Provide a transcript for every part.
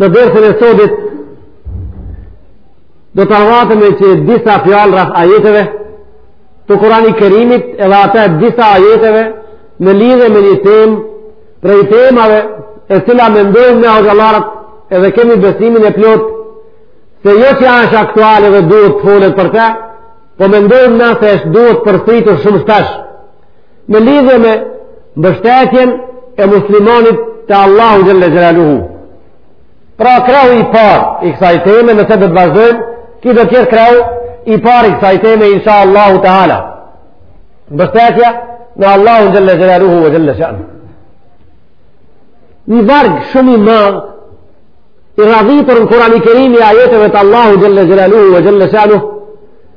Në dersin e sotit, do të orvatemi që disa fjalë rreth ajeteve, të Kurani Kerimit edhe atë disa ajeteve, në lidhe me një temë, prej temave, e cila mendojmë ne hoxhallarët, edhe kemi besimin e plotë, se jo që ashtë aktuale dhe duhet të folet për te, po mendojmë ne se është duhet përsëritur shumë shpesh. Në lidhje me mbështetjen e muslimanit te Allahu xhele xhelaluhu. Pra krahu i parë i kësaj teme, nëse do të vazhdojmë, ky do të jetë krahu i parë i kësaj teme, insha Allahu teala. Mbështetja në Allahun xhele xhelaluhu ve xhele shanuhu. Një varg shumë i madh, i radhitur në Kurani Kerim i ajeteve të Allahut xhele xhelaluhu ve xhele shanuhu,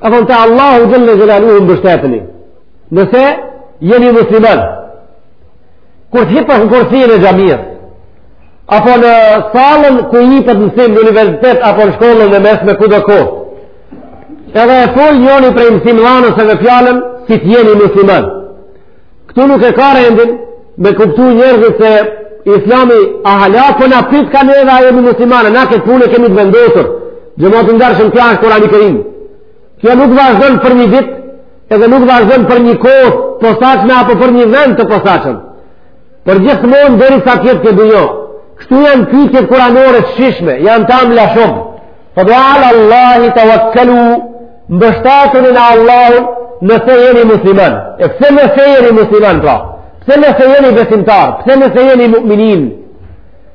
A thonë te Allahu xhele xhelaluhu mbështetuni. Nëse jeni musliman, kur të hipë në kursinë e xhamisë, apo në sallën ku jepet mësim në universitet, apo në shkollën e mesme kudo koftë, edhe e fol njoni prej mësimdhanësve me fjalën, si të jeni musliman. Këtu nuk e ka rendin me kuptu njerëzit se islami a hala po na pytka neve a jemi muslimanë na këtë punë e kemi të vendosur xhemat i ndershëm ky është Kurani Kerim kjo nuk vazhdon për një ditë edhe nuk vazhdon për një kohë të posaçme apo për një vend të posaçëm përgjithmonë derisa të jetë kjo dynja kështu janë pyetjet kuranore të shijshme janë t'amla shumë Fa ala Allahi tawakkalu, mbështetuni në Allahun nëse jeni musliman. E pse nëse jeni musliman, pra? Pse nëse jeni besimtar? Pse nëse jeni mu'minin?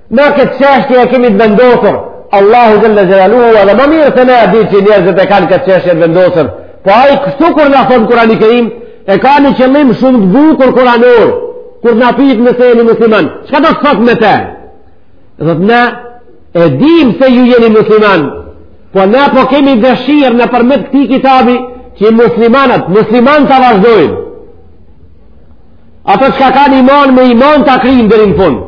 Na këtë çështje e kemi të vendosur, Allahu xhele xhelaluhu, edhe më mirë se ne e di që njerëzit e kanë këtë çështje të vendosur, po ai kështu kur na thotë Kurani Kerim, e ka një qëllim shumë të bukur kuranor, kur na pyet nëse jeni musliman. Çka do të thotë me te? Dhe të na e dim se ju jeni musliman, po na po kemi dëshirë nëpërmjet këtij kitabi që muslimanët, musliman të vazhdojnë. Ato çka kanë iman me iman ta kryjnë deri në fund.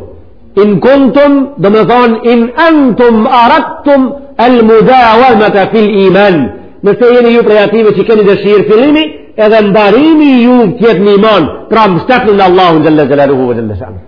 In kuntum, domethënë, in entum aradtum el mudawamata fil iman. Nëse jeni ju prej atyre që keni dëshirë fillimi, edhe mbarimi ju të jetë në iman, pra mbështetuni në Allahun xhele xhelaluhu ve xhele shanuhu.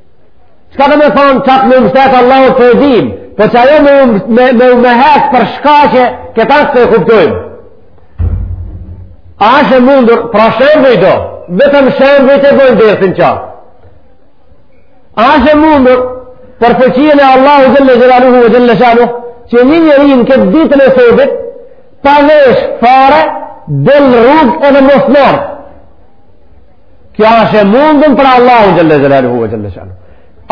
Çka do me thanë qatë me mbështet Allahun e dimë, po që ajo me, me, me, me hekë për shkaqe këta s'e kuptojmë. A është e mundur, pra shembuj do, vetëm shembuj të bojmë dersin qa. A është e mundur, për fuqinë e Allahut xhele xhelaluhu ve xhele shanuhu, që një njeri në këtë ditën e sotit, pa vesh fare, del rrugë edhe mos nërë. Kjo është e mundun për Allahun xhele xhelaluhu e xhele shanuh.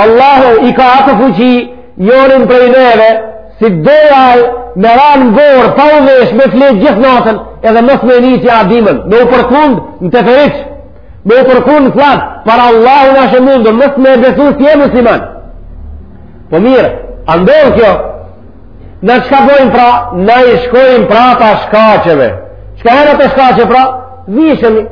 Allahu i ka atë fuqi njërin prej neve, si do aj me ra në borë, pa u vesh, me fletë gjithë natën, edhe mos me e ni që a dimën, me u përkund në teferiç, me u përkund në fllad, për Allahun është e mundun, mos me besu s'je musliman. Po mirë, a ndodh kjo, Na çka bojmë pra, na i shkojmë prapa shkaqeve. Çka janë ato shkaqe pra, vishemi.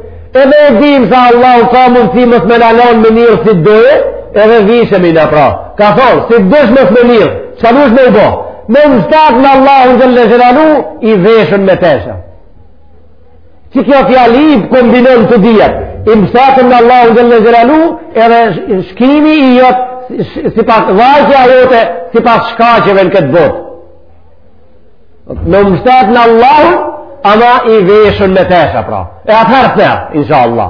Edhe e dimë se Allahu ka mundësi mos me na lon me nerdh si do aj, edhe vishemi na pra. Ka thonë, si t'dush mos me nerdh, çka duhesh me bo? Me u mshtet në Allahun xhele xhelaluhu i veshun me tesha. Që kjo fjali i kombinon të dyjat, i mshtetun në Allahun xhele xhelaluhu, edhe shkimi i jot, sipas vajtja jote, sipas shkaqeve në këtë botë. U mshtet në Allahun, ama i veshun me tesha, pra. E atëherë s'nerdh, insha Allah.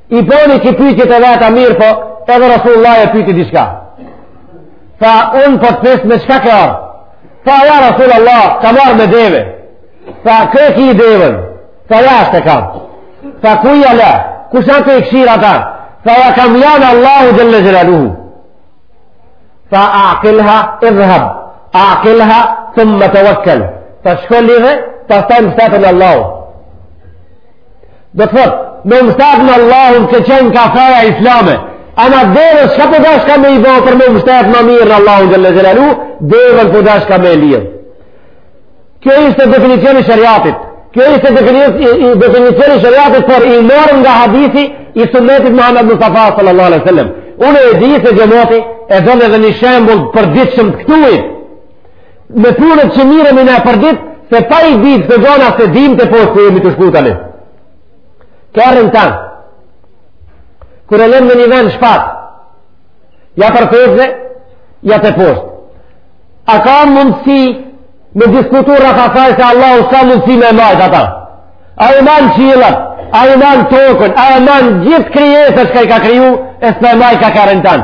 I boni ky pyetjet e veta mirë, po edhe Rasulullah e pyeti dishka. Tha, unë pra po të pyes me çka ke ardhë. Tha, ja Rasulullah, kam ardhë me deve. Tha, ku e ki deven? Tha, jashtë e kam. Tha, kujt ia le? Kush asht tu e kshyr ata? Tha, ia kam lanë Allahut xhele xhelaluhu. Tha, i'kilha idhheb. I'kilha thumme tewekkel. Tha, shko lidhe, pastaj mshtetu në Allahun. Do të thotë, me u mshtet në Allahun që qenka feja islame, ama deven, çka po dashka me i bo për me u mshtet ma mirë në Allahun xhele xhelaluhu, deven po dashka me e lidh. Kjo ishte definicioni i sheriatit. Kjo ishte definicioni i sheriatit, por i marrun nga hadithi i sunnetit Muhammed Mustafa sallallahu alaihi sallam. Unë e di se xhemati e don edhe një shembul të përditshëm të këtuit, me punët që mirremi na përditë, se pa i ditë këto gjana s'e dimë teposhtë ku jemi tu shku tani. Kerrin tan, kur e lem në një vend shpat, ja përposhtëze, ja teposhtë. A ka mundësi me diskutu rreth asaj se Allahu s'ka mundësi me e majtë ata? Ai i man qiellt, ai e man tokën, ai i man gjithë krijesat çka i ka kriju, e s'ma e majtka kerrin tan.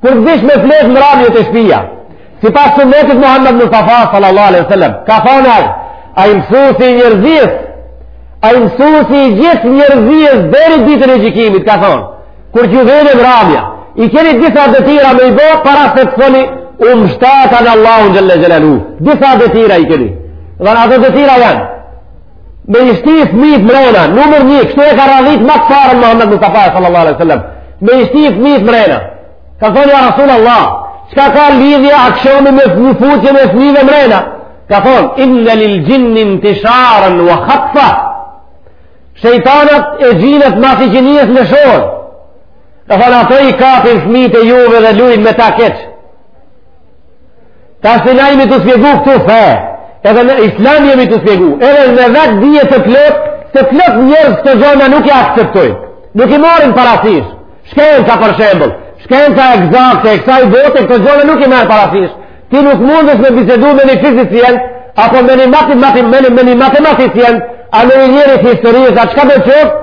Kur të bish me fletë në mramje te shpia, sipas sunnetit Muhammed Mustafa, sallallahu alaihi sallam, ka thonë aj, ai mësusi i njerëzisë, ai mësusi i gjithë njerëzisë, deri ditën e gjykimit, ka thonë, kur t'ju vjen mramja, i keni disa detyra me i bo, para se të thoni, u mështeta në Allahun xhele xhelaluhu, disa detyra i keni, dhe ato detyra janë, Me i shti fmit mrena, numër një, kështu e ka radhit ma të parën Muhammed Mustafa sallallahu alejhi ve sallam. Me i shti fmit mrena. Kanë thonë ja Rasul Allah, çka ka lidhje akshami me futjen e fmive mrena? Ka thonë, inna lil xhinni intisharen wa khatfa. Shejtanat e xhinët masi gjinijës në shorë. Ka thonë, ato i kapin fmit e juve dhe lujnë me ta keq. Tash na jemi tu spjegu këtu fe, edhe në islam jemi tu spjegu, edhe në vetëdije të plotë, se plot njerëz këto gjona nuk i akceptojn, nuk i marrin parasysh, shkenca për shembull, shkenca ekzakte e kësaj bote, këto gjona nuk i merr parasysh, ti nuk mundesh me bisedu me një fizicient, apo me një matim, matim, me një, me një matematicient, a me një njeri të historisë, a çka do qoftë,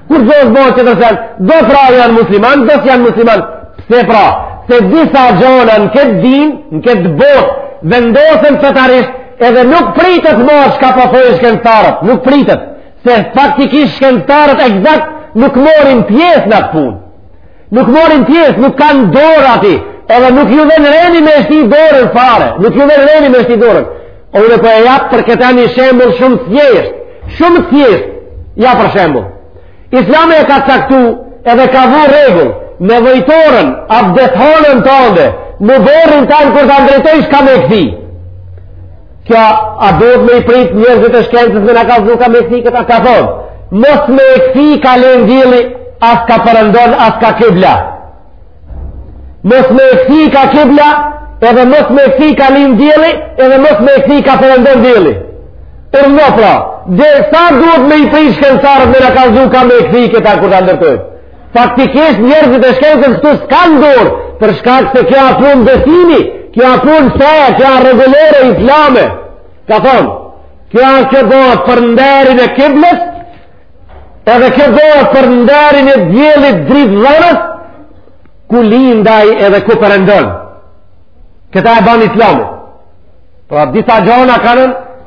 Kur do të bon tjetër sen, do pra janë musliman, do s'janë musliman. Pse pra? Se disa gjona në këtë din, në këtë botë, vendosen fetarisht edhe nuk pritet ma çka po thojnë shkencëtarët, nuk pritet se faktikisht shkencëtarët ekzakt nuk morrin pjesë në atë punë. Nuk morrin pjesë, nuk kanë dorë aty, edhe nuk ju vjen reni me e shti dorën fare, nuk ju vjen reni me e shti dorën. Unë po e jap për këta një shembull shumë thjesht, shumë thjesht, ja për shembull. Islami e ka caktu edhe ka vu rregull, nevojtoren, abdesthanën tande, në oborrin tand, kur ta ndërtojsh ka me e kthi. Kjo a duhet me i prit njerzit e shkencës me na kallzu ka me e kthi këta ka thonë. Mos me e kthi ka len dielli as ka perëndon as ka kibla. Mos me e kthi ka kibla edhe mos me e kthi ka len dielli edhe mos me e kthi ka perëndon dielli. Urno pra de, sa duhet me i prit shkenctarët me na kallzu ka me e kthi këta kur ta ndërtojnë. Faktikisht njerëzit e shkencës këtu s'kanë dorë, për shkak se kjo a punë besimi, kjo a punë feja, kjo a rregullore islame. Ka thonë, kjo a kjo bëhet për nderin e kibles, edhe kjo bëhet për nderin e diellit dritëdhanës, ku lind ai edhe ku perëndon. Këta e ban islami. Pra disa gjona kanë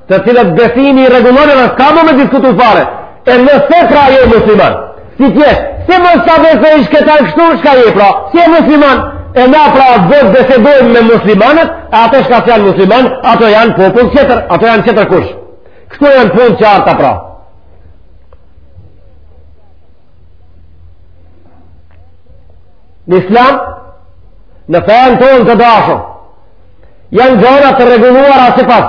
të cilat besimi i rregullon edhe s'ka më me diskutu fare. E nëse pra jo musliman, si tje, se mos ta besojsh këta kështu shka je pra, s'je musliman, e na pra bisedojmë me muslimanët, ato shka s'janë musliman, ato janë popull qetër, ato janë qetërkush. Kështu janë punët e qarta pra. Në islam, në fenë tonë të dashur, Janë gjëra të rregulluara sipas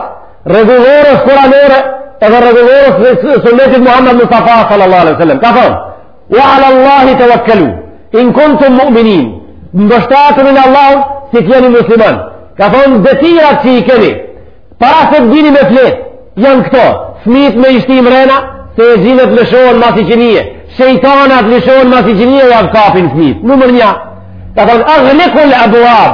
rregullores kuranore edhe rregullores së sunnetit Muhammed Mustafa sallallahu alaihi wasallam. Ka thënë: "Wa 'ala Allahi tawakkalu in kuntum mu'minin." Mbështatuni në Allah si të jeni musliman. Ka thënë detyrat që i keni para se të bini me flet, janë këto: fëmijët me i shti mrena, se xhinët lëshohen mas iqindije, shejtanat lëshohen mas iqindije, jau kapin fëmijët. Numër një, ka thënë, aglikul abuab,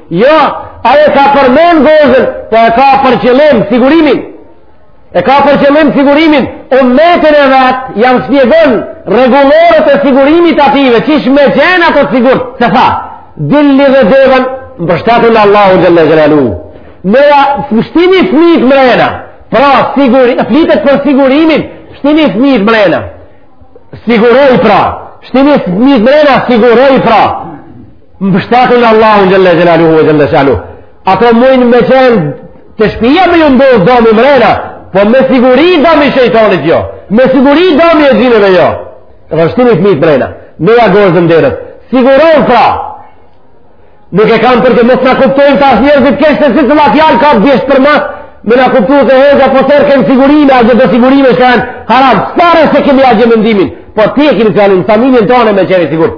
Jo, ai e ka përmen gozën, po e ka për qëllim sigurimin. E ka për qëllim sigurimin, umetin e vet, jau shpjegon rregulloret e sigurimit atyre, qysh me qenë ato sigurt, se tha, ti lidhe deven, mbështetu në Allahun xhel-le xhelaluhu. Nja, shtini fmitë mrena, pra, sigur, flitet për sigurimin, shtini fmitë mrena, siguroj pra, shtini fmitë mrena, siguroj pra, Mbështetu në Allahun xhel-le xhelaluhu e xhel-le shanuhu. Ato mujnë me qenë te shpija me ju ndodh domi mrena, po me siguri domi i shejtonit jo, me siguri domi i xhinëve jo. Dhe shtini fmitë mrena, me ja gozën derës, siguroj pra, nuk e kam për këtë mos na kuptojnë tash njerëzit kështu të si të la fjalë ka bjeshtë për masë, me na kuptu se hoxha po thotë kemi sigurime, a gjithë do sigurime shka janë haram, së pari s'e kemi atje mendimin, po ti e kemi të janë në familjen tonë me qenë sigurt.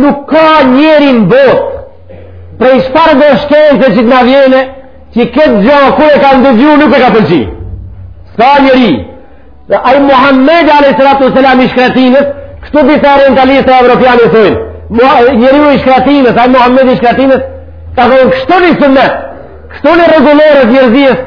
Nuk ka njeri në botë, prej çfarëdo shkence që të na vjen, që këtë gjo, kur e ka ndëgju, nuk e ka pëlqy. S'ka njeri. Dhe ai Muhammed a.s. i shkretinës, kështu disa orientalista evropianë i thojnë. Njeriu i shkretinës, ai Muhammed i shkretinës, ka dhonë kështu një sunnet, kështu një rregullore njerëzisë,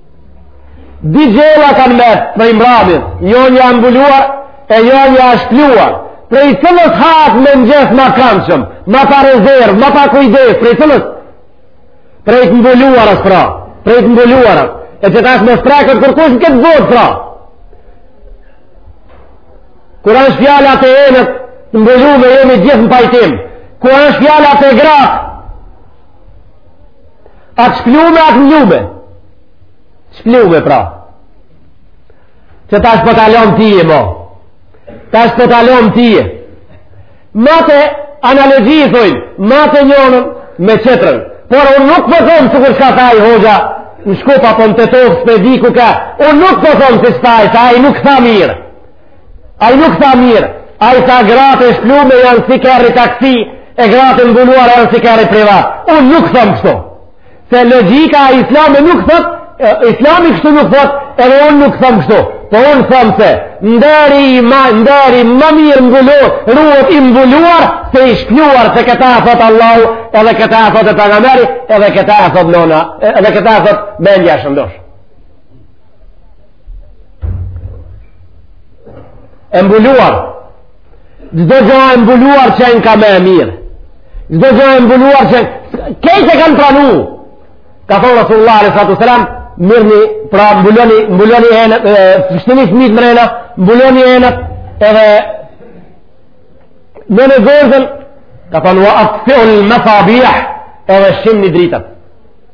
Dy gjella kanë met prej mramit, njonja mbuluar e njonja shpluar. Prej cilës hahet me në gjithë ma kandshëm, ma pa rezervë, ma pa kujdes, prej cilës. Prej të mbuluarës pra, prej të mbuluarës. E qetash mos preket kërkush në këtë botë pra. Kur është fjala te enët, të mbulume jemi gjithë në pajtim. Kur është fjala te gratë, A të shplume, a të mlume. Shplume, pra. Qetash po ta lo ty, mo. Tash po ta lo ty. Mate, analogji i thojnë, mate njonën me qetrën. Por unë nuk po thom sikur shka tha ai hoxha, në Shkup apo në Tetovë, s'pe di ku ka. Unë nuk po thom qysh tha ai, se ai nuk tha mirë. Ai nuk tha mirë, ai tha gratë e shplume janë si kerri taksi, e gratë e mbuluar janë si kerri privat. Unë nuk thom kështu. Se logjika a islami nuk thot, islami kështu nuk thot, edhe unë nuk thom kështu. Po unë thom se, nderi ma, nderi ma mirë mbuluar, ruhet i mbuluar, se i shpluar, se këta e thot Allahu, edhe këta e thot pejgamberi, edhe këta e thot nona, edhe këta e thot mendja e shëndoshë. e mbuluar çdo gjo e mbuluar qenka ma e mirë çdo gjo e mbuluar që krejt e kanë pranu ka thonë Rasulullah a.s. mirni pra mbuloni mbuloni enët shtini fëmijët mrena mbuloni enët edhe enën gozën ka thonë wa atfiu l-masabih edhe shimni dritën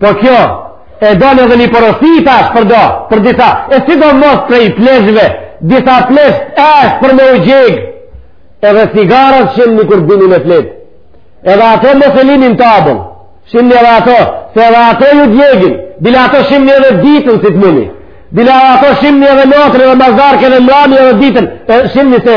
Po kjo, e don edhe një porosi tash për do, për disa, e sidomos prej pleqve, disa pleq është për me u djegë, edhe cigaret shimni kur bini me fletë, edhe ato mos e lini n'tabëll, shimni edhe ato, se edhe ato ju djegin, bila ato shimni edhe ditën si të muni, bila ato shimni edhe natën edhe mazarke edhe mrami edhe ditën, shimni se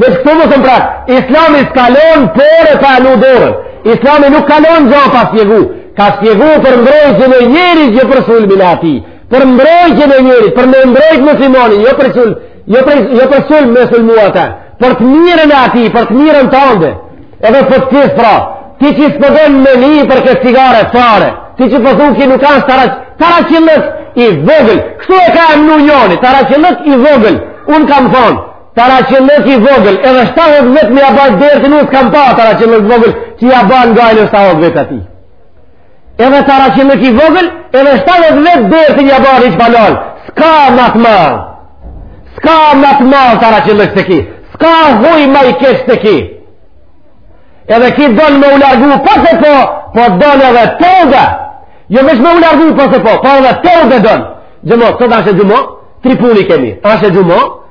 Veç këtu me thonë pra, islami s'ka lonë pore pa vnu dorën. Islami nuk ka lonë gjo pa spjegu. Ka spjegu për mbrojtjen e njerit jo për sulmin e atij. Për mbrojtje në njeri, për me mbrojt muslimanin, jo për sulm, jo për, jo për sulm me sulmu ata. Për të mirën e atij, për të mirën tande. Edhe për të kisë pra, ti që s'po don me ni për këtë cigare fare, ti që po thu po ky nuk ashtë tara, taraqillëk i vogël. Kështu e ka emnu njoni, taraqillëk i vogël. Unë kam thonë, Taraqillëk i vogël, edhe shtatë vetë me ja baj deri tani s'kam pa, taraqillëk i vogël, që ja baj nga e në shtatë vetë atij. Edhe taraqillëk i vogël, edhe shtatë vetë deri të ja baj i që palon, s'ka ma të madh, s'ka ma të madh taraqillëk se ky, s'ka huj ma i keq se ky. Edhe ky don me u largu, po se po, po don edhe teube, jo veç me u largu, po se po, po edhe teube don. Xhuma, sot asht xhuma, tri punë kemi, asht xhuma,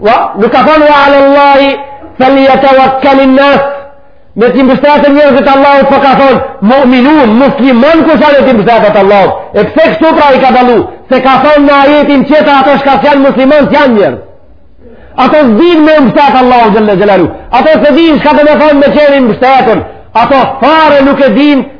Wa, nuk ka thonë wa ala Allahi, faljetewakkalin nas, le t'i mbështeten njerëzit Allahut por po ka thonë, mu'minun, musliman kush asht le t'i mbështetet Allahut, e pse kështu pra i ka dallu, se ka thonë në ajetin qeta ata shka s'janë musliman s'janë njerëz. Ata s'dinë m'u mbështetë Allahut xhel-le xhelaluhu, ata s'e dinë shka do me thonë me qenë i mbështetun, ata fare nuk e dinë,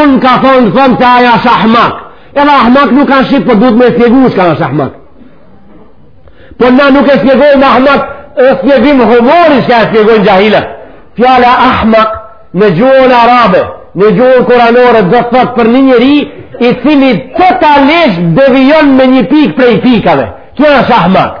Unë ka thonë thom se ai është ahmak. Edhe ahmak nuk ka shqip, por po duhet me spjegu çka është ahmak. Por na nuk e spjegojmë ahmak, e spjegim humori çka e spjegojnë xhahilat. Fjala ahmak në gjuhën arabe, në gjuhën kuranore, do të thot për një njeri, i cili totalisht devijon me një pik prej pikave. Kjo është ahmak.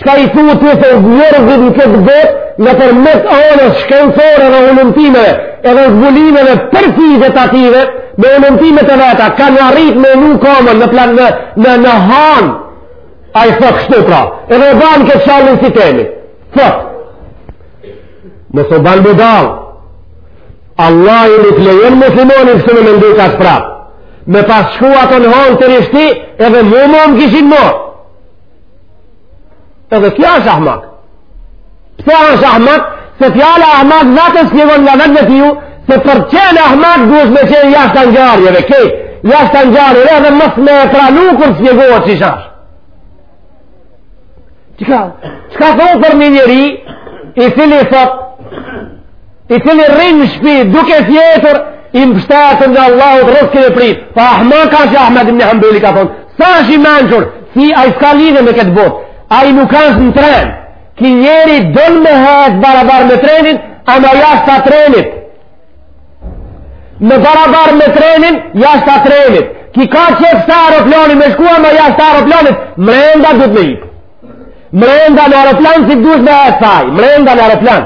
Qka i thua ti se njerëzit në këtë botë nëpërmjet anës shkencore dhe hulumtimeve edhe zbulimeve përfi dhe tative me hulumtimet e veta kanë arrit me vnu kamën në plan në, në, në hanë ai thot kështu pra edhe e ban këtë shalën si temi thot mos u ban budall Allahi nuk lejon muslimanin kështu me mendu ka shprap me pas shku ato në hanë të rishti edhe mu më më kishin marrë Edhe ky është ahmak. Pse është ahmak? Se fjala ahmak zaten tregon nga vetvetiu, se për qenë ahmak duhet me qenë jashta ngjarjeve, kej, jashta ngjarjeve, edhe mos me e pranu kur së një gohë që shash. Çka? Çka thonë për një njeri, i cili thotë, i cili rrin në shpi duke fjetur i mbështetur në Allahun rrëskun e pret pa po ahmak që Ahmed ibn Hanbeli ka thanë sa është i mençur si ai s'ka lidhje me këtë botë ai nuk është në tren ky njeri don me hec barabar me trenin ama jashta trenit me barabar me trenin jashta trenit ky ka qejf sa aeroplani me shku ama jashta aeroplanit mrenda duhet me hi Mrenda në aeroplan si duhet me e thaj. Mrenda në aeroplan.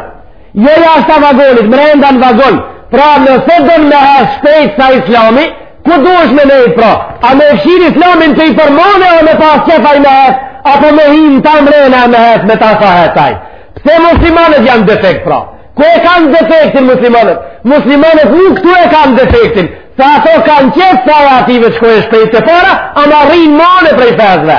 Jo jashta vagonit, mrenda në vagon. Pra nëse don me hec shpejt sa islami, ku duhet me nejt pra? A me fshir islamin të i përmone o me pas qejf me hec apo me hin ta mrena me e me ta sa e thaj. Pse muslimanët janë defekt pra? Ku e kanë defektin muslimanët? Muslimanët këtu e kanë defektin. Se ato kanë qejf sa e ative me shku shpejt te para, ama rrinë mone prej fezve.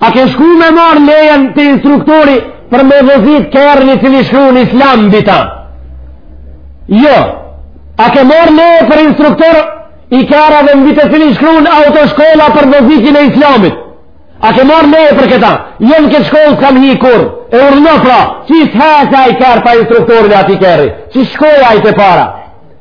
A ke shku me marrë lejen te instruktori për me vozit kerrin i cili shkrun islam mbi ta? Jo. A ke marrë leje për instruktor i kerrit dhe mbi të cilin shkrun autoshkolla për vozitjen e islamit? A ke marrë leje për këta? Jo në këtë shkollë s'kam hi kurr. E urdhno pra, qysh hec ai kerr pa instruktorin e atij kerri? Që shkojë ai te para?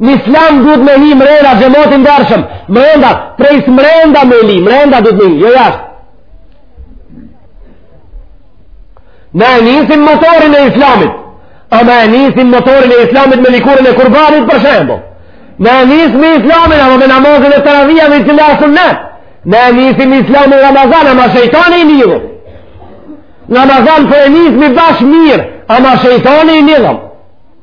Në islam duhet me hi mrenda, xhemat i ndershëm, mrenda, prejs mrenda me li, mrenda duhet me hi, jo jashtë. Ne e nisim motorin e islamit, ama e nisim motorin e islamit me likurën e kurbanit për shembull. Ne e nisim islamin, ama namazin e teravive me cilë asun në, ne e nisim islamin në Ramazan, ama shejtani i njëmë. Në Ramazan po e nisim bash mirë, ama shejtani i njëmë.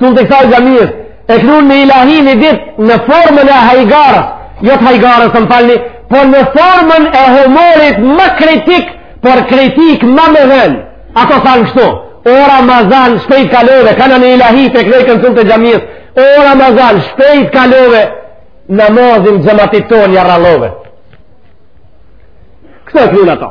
Cullë të kësaj xhamijes, e knun një ilahi një dit në formën e hajgares, jo të hajgares, më falni, por në formën e humorit më kritik, por kritik më më dhen. Ato thanë kështu, o Ramazan, shpejt kalove, kanë një ilahi që e knojnë këta cullë të xhamijes, o Ramazan, shpejt kalove, namazin xhematit tonë ja rrallove. Këto e knun ato.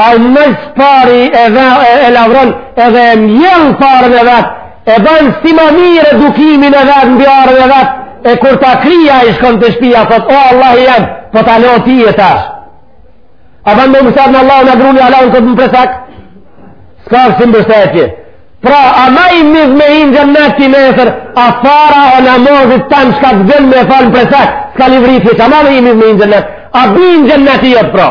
Ai më s'pari e dha e lavron edhe e mjell farën e vet, e bën si më mirë edukimin e vet mbi arën e vet, e kur ta krija i shkon te shpia thot o Allah i jem, po ta lë ty e tash. A bën më mësat në Allah në gruni Allah në këtë më presak? Ska si mbështetje. Pra, a ma i mizë me hi n'xhenet mesër, a fara e namazit tanë shka të gënë me falë në presak, s'ka livritje, që a ma i mizë me inë gjënë në ti, a binë xhenet jëtë pra.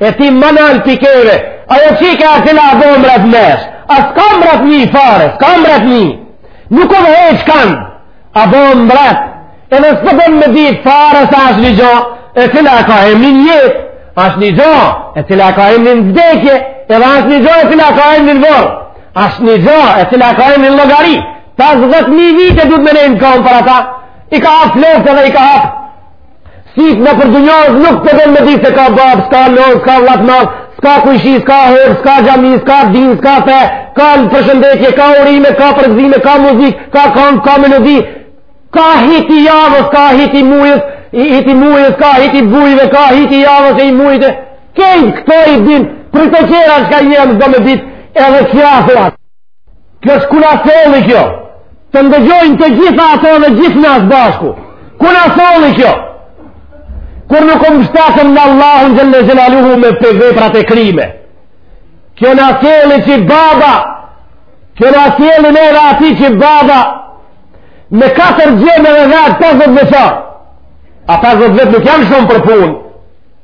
E ti më ndal pikeve, ajo qike e cila a bo mrat mesh, a s'ka mrat një fare, s'ka mrat një, nuk o dhe e që kanë, a bo mrat, edhe se bon me di fare se është një gjo, e cila ka emnin jetë, është një gjo, e cila ka emnin vdekje, edhe është një gjo, e cila ka emnin vorr, është një gjo, e cila ka emnin llogari, pesdhet mijë vite duhet me nejt n'kam për ata, i ka hap flokët dhe i ka hap, Si të na përdunohet nuk po don me di se ka babë, s'ka nonë, s'ka vlla t'madh, s'ka kujshi, s'ka hoxhë, s'ka xhami, s'ka din, s'ka fe, ka përshëndetje, ka urime, ka përgëzime, ka muzikë, ka këngë, ka melodi, ka hiti javës, ka hiti mujës, hiti mujës, ka hiti mujve, ka hiti javës e i mujëve, krejt këto i din, për tjera çka njërë në do me ditë edhe kja thua. Kjo është ku na solli kjo. Të ndëgjojnë të gjitha ato dhe gjithë na së bashku. Ku na solli kjo. Kur nuk u mshtetëm në Allahun xhel-le xhelaluhu me veprat e kryme. Kjo na solli që baba, kjo na solli neve aty që baba, me 4 djem edhe vet 50 vjeçar. A 50 vjet nuk janë shumë për punë.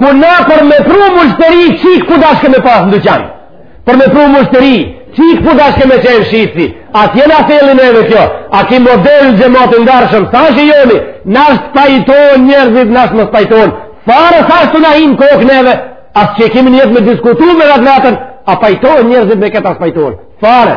ku na për me pru mushteri qikë u dashke me pas në dyqan për me pru mushteri qikë u dashke me qenë shitësi atje na solli neve kjo a ki model xhemat i ndershëm sa shë joni n'dashtë pajtohen njerëzit n'dashtë mos pajtohen fare sa shtë na hin n'kokë neve as që e kemi nijet me diskutu me ratë natën a pajtohen njerëzit me këta s'pajtohen fare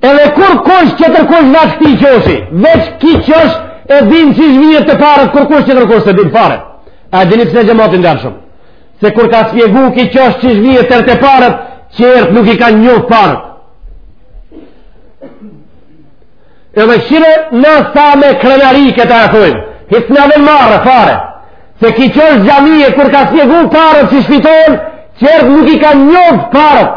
Edhe kurkush qetërkush nga këti qoshi, veç ki qosh e din qysh vihet te paret, kurkush qetërkush s'i din paret. A e dini pse xhemat i ndershëm. Se kur ka shpjegu ki qosh qysh vihet te paret, tjerët nuk i kanë njoh paret. Edhe shire në sa me krenari këta e thujnë, hisë në dhe marre, fare. Se ki qosh xhamie kur ka shpjegu paret qysh fitohen, tjerët nuk i kanë njoh paret.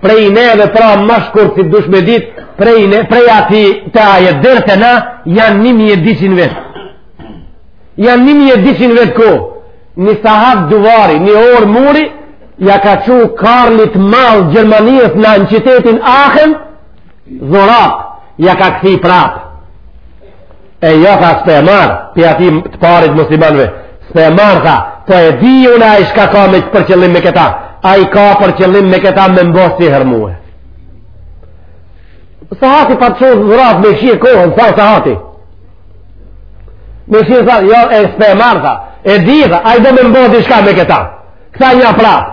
prej neve pra ma shkurt si dush me dit prej, ne, prej ati të atje deri te na janë një mijë e dyqind vjet janë një mijë e dyqind vjet ka një sahat duvari një orë muri ja ka çu Karlit Madh Gjermanisë në në qytetin Ahen dhuratë ja ka kthy prapë E jo tha s'pe marr, prej atij të parit muslimanve, s'pe marr tha, po e di unë ai diçka ka për qëllim me këta, ai ka për qëllim me këta me m'bo sihër mue. Sahati pat qenë dhuratë me kqyrë kohën, sa sahati. Me kqyrë tha, jo e s'pe marr tha, e di tha, ai do me m'bo diçka me këta, kthenja prapë.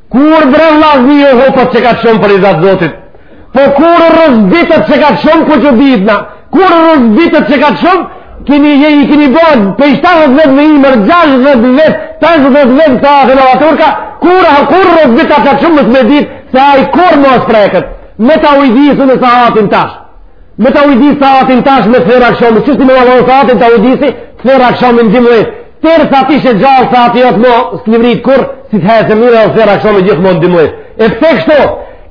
Kur bre vllazni jo hopat që ka qëmë për i zatë zotit? Po kur rëzbitët që ka qëmë për që ditëna? Kur rëzbitët që ka qëmë? Kini je i kini bërë për i 70 vetë me imër, 60 vetë, 50 vetë sahat allaturka, kur, kur rëzbitët që ka qëmë më të me ditë, se ai kurrë mos preket, me ta ujdis unë sahatin tash. Me ta ujdisë sahatin tash me të thirrë akshami, që si më valon sahatin ta ujdisë, të thirrë akshami në dymbëdhjetë. Tërë sa të jesh gjallë sahati është më së një vritë kur, si të hajë se mire o thirr akshami gjithmonë në dymbëdhjetë. E pse kështu,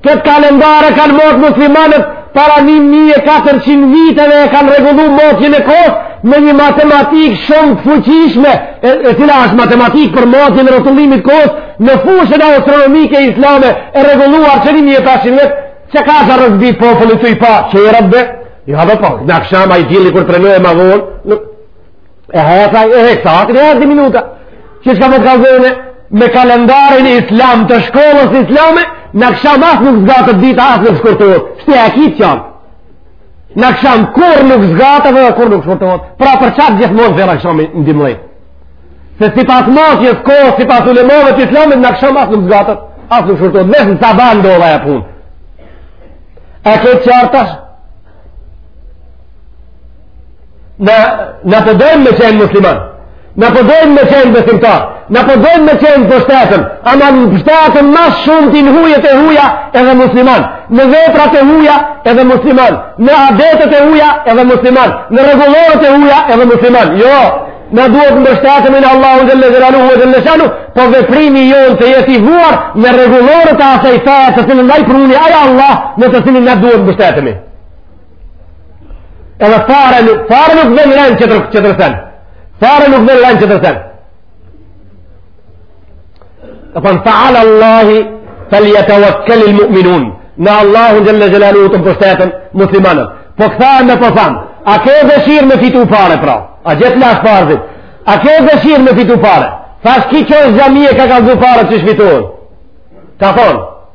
këtë kalendar e kanë matë muslimanët para 1400 viteve e kanë rregullu matjen e kohës me një matematikë shumë të fuqishme, e, e cila është matematikë për matjen e rrotullimit kohës, në fushën astronomike islame e rregulluar që një një tashin vetë, që ka sa rëzbi popullit të i pa, që i rëbbe, i hadhe po, në aksham a i dili kur të renojë ma vonë, E hajë sa e hekë, sahat e hajë dhe minuta. Që që ka më të kallëzu me kalendarin islam të shkollës islame, në aksham as nuk zgatet dita as nuk shkurtohet. Shte e aki të janë. Në aksham kurrë nuk zgatet dhe kurrë nuk shkurtohet. Pra për qatë gjithmonë është në aksham në dymbëdhjetë. Se sipas matjes kohës, sipas ulemave të islamit, në aksham as nuk zgatet, as nuk shkurtohet. Veç në sabah do dhe e punë. A është qartë tash? na na po dojmë me qenë musliman. Na po dojmë me qenë besimtar. Na po dojmë me qenë mbështetën, ama mbështetën më shumë ti n'hujet e huja edhe musliman. Në veprat e huja edhe musliman. Në adetet e huja edhe musliman. Në rregulloret e huja edhe musliman. Jo, na duhet të mbështetemi në Allahun xhele xhelaluhu xhele shanuhu, po veprimi jonë të jetë i vuar në rregulloret e asaj feje të cilën na e pruni ai Allah në të cilin na duhet të mbështetemi. Edhe fare nuk, fare nuk vënë rëndë që të rësen. Fare nuk vënë rëndë që të rësen. Dhe përnë, ve ala Allahi, feljetevekkelil mu'minun. Në Allahun xhele xhelaluhu të mbështeten muslimanët. Po këta e me përfanë, po a ke dëshirë me fitu pare pra? A gjithë në ashtë farzit? A ke dëshirë me fitu pare? Thash ki që është xhamia ka kallzu pare qysh fitohen? Ka thonë,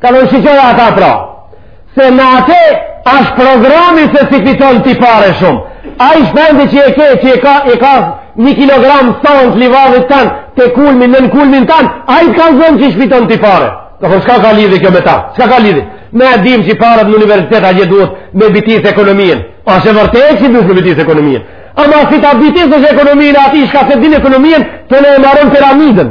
Kanë shiqu ata pra, se në ate është programi se si fiton ti pare shumë. Ai shpendi që e ke, që e ka, e ka një kilogram thonë të livadit tanë, të kulmin, në në kulmin tanë, ai kallzon qysh fiton ti pare. Po çka ka lidhje kjo me ta? Çka ka lidhje? Ne e dim që i pare në universitet a gjithë duhet me bitis ekonominë. Asht e vërtetë që duhet me bitis ekonominë. Ama si ta bitisësh ti ekonominë e ti çka s'e din ekonominë, tani e maron piramidën.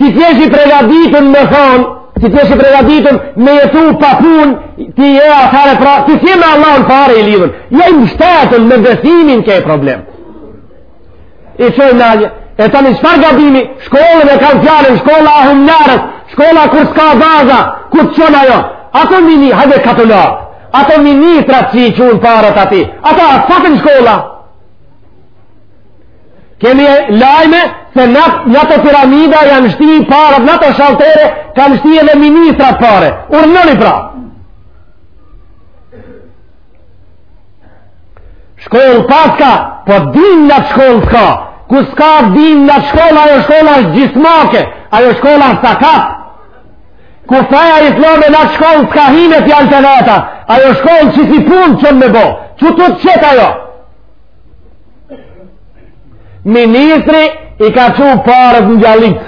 Ti s'je i pregaditun me thonë, ti s'je i pregaditun me jetu pa punë, ti je atëherë pra, ti s'je me Allahun fare i lidhun. S'je i mështetun, me besimin ke problem. I çoj në një, e të një çfarë gabimi, shkollën e kam fjalën, shkolla ahum njarës, shkolla kur s'ka baza, ku të çon ajo. Ato një një, hajde katola, ata ministrat që i çunë paret aty, ato atë fatën shkolla, Kemi lajme se në, n'ato piramida janë shti paret, n'ato shaltere kanë shti edhe ministrat pare. Urnoni pra. Shkollë paska, po din n'at shkollë s'ka. Ku s'ka din n'at shkollë, ajo shkollë është gjysmake, ajo shkollë është sakat. Ku feja islame n'at shkollë s'ka himet janë të veta, ajo shkollë qësi punësh çon me bo, qëtu të qet ajo. Ministri i ka çu paret n'djallit.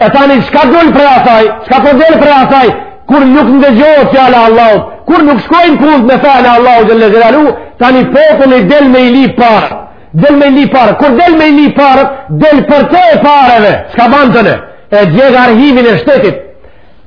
E tani, çka del prej asaj? Çka po del prej asaj? Kur nuk ndëgjohet fjala e Allahut, kur nuk shkojnë punt me fenë e Allahut xhele xhelaluhu, tani populli del me i lyp paret. Del me i lyp paret. Kur del me i lyp paret, del për te pareve. Çka ban tani? E djeg arhivin e shtetit.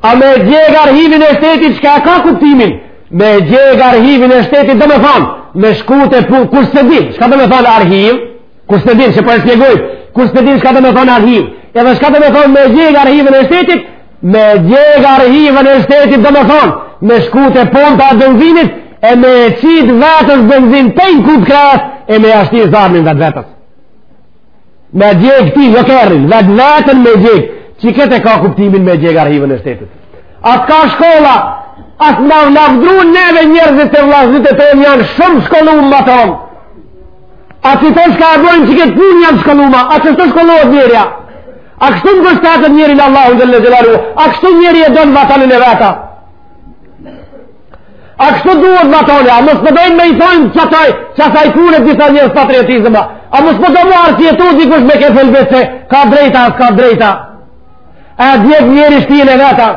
A me djegë arhivin e shtetit çka ka kuptimin? Me djegë arhivin e shtetit do me thonë, me shku te pu, kush s'e din çka do me thonë arhiv, kush s'e din, qe po e shpjegoj, kush s'e din çka do me thonë arhiv, edhe çka do me thonë me djegë arhivin e shtetit, me djegë arhivin e shtetit do me thonë, me shku te pumpa e benzinit, e me qitë vetes benzin prej n'kupë t'kresë, e me ia shti zjarmin vet vetes. Me djegë ti, jo kerrin, dhe veten me djegë, qëkëtë e ka kuptimin me djegë arhivin e shtetit. A te ka shkolla, a s'na lavdrun neve njerëzit te vllazit e tonë janë shumë shkollum, ma thonë. A ata çka e bojnë qëkëtë punë janë shkollum, a qështu shkollohet njeri a. A kështu mbështetet njeri n'Allahun xhele xhelaluhu, a kështu njeri e don vatanin e vet a. A kështu duhet vatani, a mos po dojnë me i thonë qësaj, qësaj pune disa njerëz patriotizëm a, a mos po don m'u arsyetu dikush me kët fjalë se ka drejtë a, a s'ka drejtë a, a djeg njeri shpinë e vet a,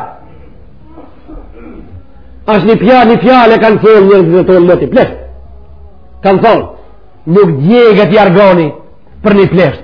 asht ni fja, një fjalë e kanë thonë njerëzit e tonë moti, pleqt, kanë thonë, nuk djeget jorgani për një plesht,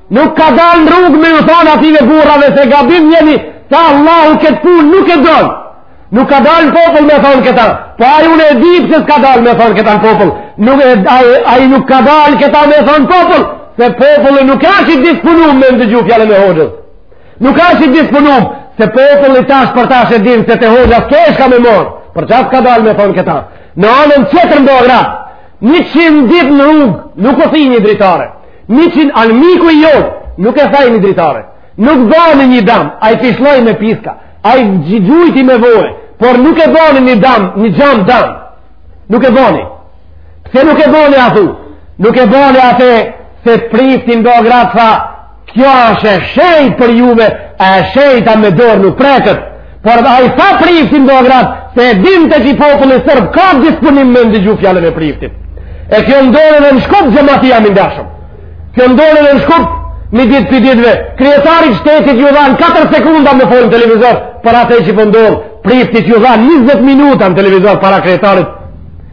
Nuk ka dalë në rrugë me ju thanë atyve burrave se gabim jeni, se Allahu këtë punë nuk e don. Nuk ka dalë në popull me thanë këta, po a doni me ditë pse s'ka dalë me thanë këta në popull. Nuk e, a, ai nuk ka dalë këta me thanë popull, se populli nuk ka qenë i disponum me ndëgju fjalën e hoxhës. Nuk ka qenë i disponum, se populli tash për tash e din se te hoxha s'ke çka me marrë. Për qatë s'ka dalë me thanë këta. Në anën tjetër në Beograd, njëqind ditë në rrugë, nuk u thy një dritare. Njëqind anmiku i jonë, nuk e thej një dritare, nuk bani një dam, ai fishlloi me piska, ai gjujti me voe, por nuk e bani një dam, një gram dam, nuk e bani. Pse nuk e bani aty? Nuk e bani ate, se prifti n'Beograd tha, kjo asht e shenjtë për juve, e shenjta me dorë nuk preket, Por ai tha prifti n'Beograd, se e dinte që populli serb ka disponim me ndëgju fjalën e priftit. E kjo ndodhi edhe në Shkup xhemati jem i ndershëm. Kjo ndodhi edhe në Shkup një ditë prej ditëve. Kryetarit shtetit ju dhanë 4 sekunda me folë në televizor, për atë që po ndodh, po priftit ju dhanë 20 minuta në televizor para kryetarit.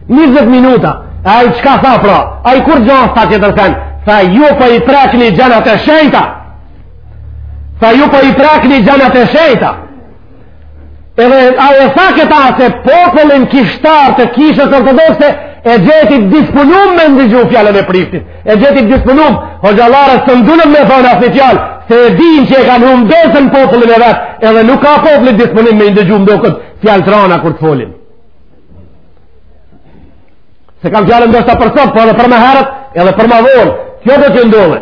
20 minuta. E ai çka tha pra? Ai kur gjohës ta që tërsen? Tha ju po i prekni gjanat e shenjta. Tha ju po i prekni gjanat e shenjta. Edhe ai e tha këta se popullin kishtar të kishës ortodokse e gjeti të disponum me ndëgju fjalën e priftit. E gjeti të disponum, hoxhallarët s'mundën me thanë asnjë fjalë, se e din që e kanë humb besën n'popullin e vet, edhe nuk ka populli disponim me ndëgju më doket fjalë të rana kur të folim. S'e kam fjalën ndoshta për sot, po edhe për ma herët, edhe për ma vonë, kjo do të ndodhë.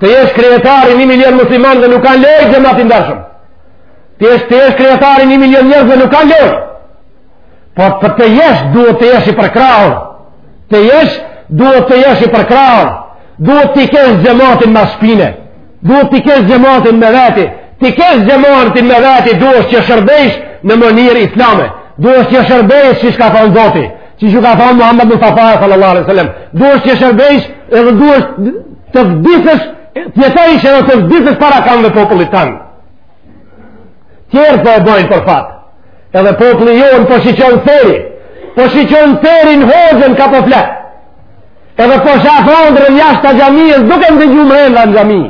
Të jesh kryetar i një milion muslimanëve nuk ka lojë xhemat i ndershëm. Të jesh, të jesh kryetar i një milion njerëzve nuk ka lojë. Po për të jesh, duhet të jesh i përkrahur. Të jesh, duhet të jesh i përkrahur. Duhet t'i kesh xhematin mas shpine. Duhet t'i kesh xhematin me veti, t'i kesh xhematin me veti, duhet t'u shërbejsh në mënyrë islame, duhet t'u shërbejsh siç ka thanë Zoti, siç ka thanë Muhammed Mustafa, sallallahu alejhi selam, duhet t'u shërbejsh edhe duhet të vdesësh, t'jetojsh edhe të vdesësh para kambëve popullit tand. Tjerët po e bojnë për fat, edhe populli jonë po shiqon seri, po shiqon seri në hoxhën kah po flet, Edhe po sheh andrra jashtë xhamisë, duke ndëgju mrenda në xhami.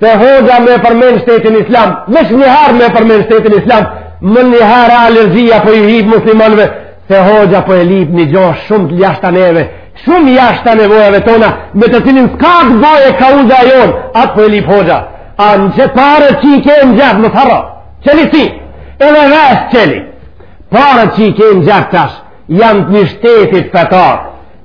Se hoxha me përmend shtetin islam, veç njëherë me përmend shtetin islam, menjëherë alergjia po ju hip muslimanve, se hoxha po e lyp një gjo shumë jashtë neve, shumë jashtë nevojave tona, me të cilin s'ka të bojë kauza e jonë, atë po e lyp hoxha. A në që pare që i ke në xhep, më tharo, çeli sy, edhe vesh çeli, pare që i ke në xhep tash, janë të një shteti fetar,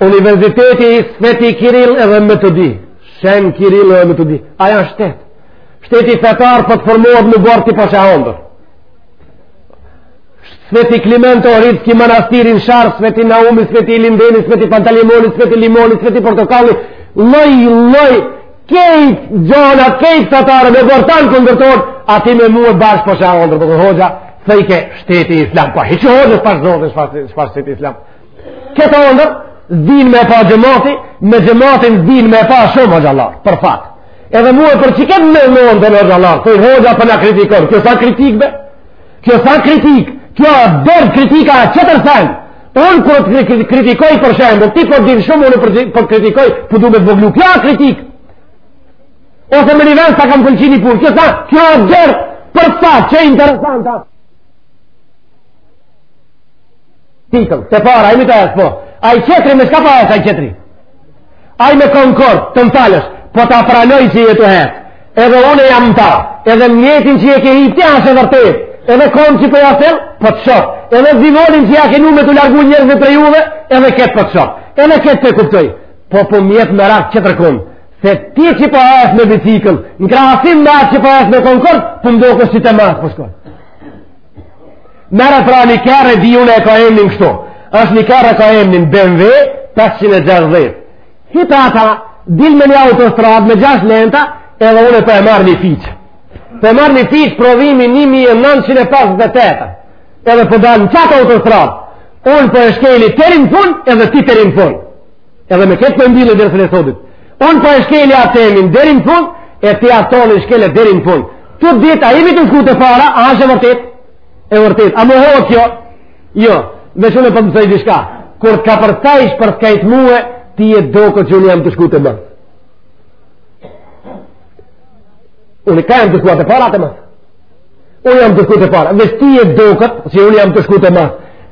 Universiteti Sveti Kiril edhe Metodi. Shën Kiril edhe Metodi. Aja është shtet. Shteti fetar po të formohet në borë të pasha hondër. Sveti Kliment Ohridski, manastiri n'Sharr, Sveti Naumi, Sveti Ilindeni, Sveti Pantalimoni, Sveti Limoni, Sveti Portokalli, lloj-lloj, kejt gjona, kejt fetare me borë tanë këndërtonë, ati me mue bashkë pasha hondër, po të hoxha, thëjke shteti islam, pa po, hiqë hoxhës pas zotës, pas shteti islam, Këta ndër, s'din me e pa xhemati, me xhematin s'din me e pa shumë hoxhallarë, për fat. Edhe mue për që kemë në mundë, dhe në hoxhallarë, ti hoxha po na kritikon, kjo s'a kritikë be. Kjo s'a kritikë. Kjo a dert, kritika a qetër sen. Unë kur të kritikoj për shembull, ti po din shumë, unë po kritikoj, po du me të zvoglu, kjo a kritikë. Ose me një vend sa kam pëlqini punë, kjo s'a, kjo a dert për fat, që interesanta? Bicikëll, te para, a jemi tu ec, po. Ai qetri, me çka po ec ai qetri? Ai me konkord, të më falësh, po ta pranoj që je tu hec. Edhe unë jam ta, edhe mjetin që e ke ti asht e vërtetë, edhe konë që po ja shkel, po ta shoh. Edhe vizionin që ja ke nume të largu njerëzit prej uve, edhe këtë po ta shoh. Edhe këtë po e kuptoj, po po mjetë me rakë qetër konë. Se ti që po ec me bicikëll, në krahasim me atë që po ec me konkord, po m'doket që te mra po shkon. Merre pra një kerr, e di unë e ka emnin kështu. është një kerr e ka emnin BMW 560. Hipe ata, dil me një autostradë me 6 lenta, edhe unë po e marr një fiq. Po e marr një fiq prodhimi 1958. Edhe po dal në qat autostradë, unë po e shkeli teri n'fund edhe ti teri n'fund. Edhe me këtë po e mbylli dersin e sodit. Unë po e shkeli atë temin deri në fund, e ti atë tonin shkele deri në fund. Të dytë, a jemi tu shku te para, a është e vërtetë? E vërtetë. A mohohet kjo? Jo, veç unë po mësoj diçka. Kur të kapërcajsh përskaj mue, ty të doket që unë jam tu shku te mra. Unë kah jam tu shku, a te para a te mra. Unë jam tu shku te para, dhe ty të doket që unë jam tu shku te mra.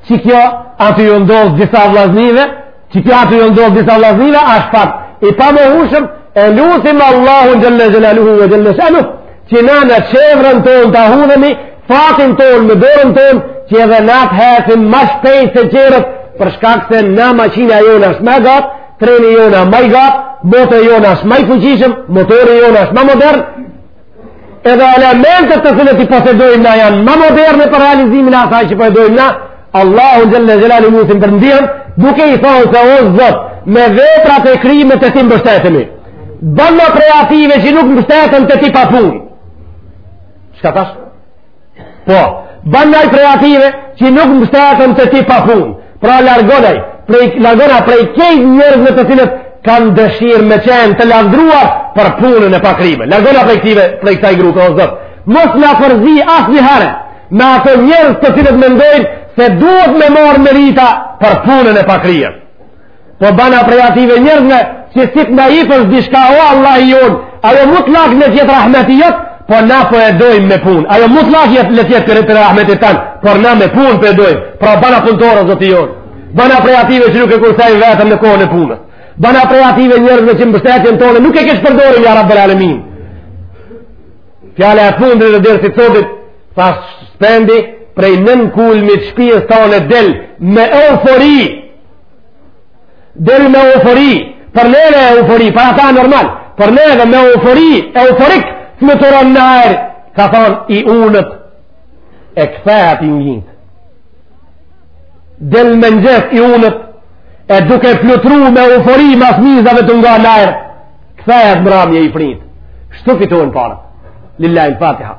Që kjo a tu ju ndodh disa vllaznive, që kjo a tu ju ndodh disa vllaznive, asht fakt i pamohushëm, e lusim Allahun xhel-le xhelaluhu e xhel-le shanuhu, që na në çevrën tonë të hudhemi, fatin tonë, me dorën tonë, që edhe na të hecim ma shpejt se qetrit, për shkak se na maqina jonë është ma e gatë, treni jonë është ma i gatë, motori jonë është ma i fuqishëm, motori jonë është ma modern, Edhe elementet të cilët i posedojmë na janë ma moderne për realizimin e asaj që po e dojmë na, Allahun xhel-le xhelali e lusim për ndihmë, duke i thonë se o Zot, me vepra të krime te ti mbështetemi. Bona prej atyve që nuk mbështeten te ti pa punë. Çka thash? Po, bana prej ative që nuk mbështeten te ti pa punë. Pra largona, prej, largona prej kejt njerëzve të cilët kanë dëshirë me qenë të lavdëruar për punën e pakryme. Largona prej këtive, prej kësaj grupe, o Zot. Mos na përzi asnjëherë me ato njerëz të cilët mendojnë se duhet me marrë merita për punën e pakryme. Po bana prej ative njerëzve që si të na japësh diçka o Allah i jonë, ajo mutlak le të jetë rahmeti jot, po na po e dojmë me punë. Ajo mutlak le të jetë kejt prej rahmetit tan, por na me punë po e dojmë. Pra bana punëtorë, Zoti jonë. Bana prej ative që nuk e kursejnë veten në kohën e punës. Bana prej ative njerëzve që mbështetjen tonë nuk e keqpërdorim, ja Rabbel alemin. Fjala e fundit dhe dersi i sotit, pra shpendi prej nën kulmit shpisë tonë e del me eufori, Del me eufori, për neve eufori, për ata normal, për neve me eufori, euforik, fluturon në ajër, ka thanë i untë, e kthehet i ngitë. Del mëngjes i untë, e duke flutru me eufori, mas mizave tu nga në ajër, kthehet mbramje i frytë. Shtu fitohen paret. Lillahi l-Fatiha.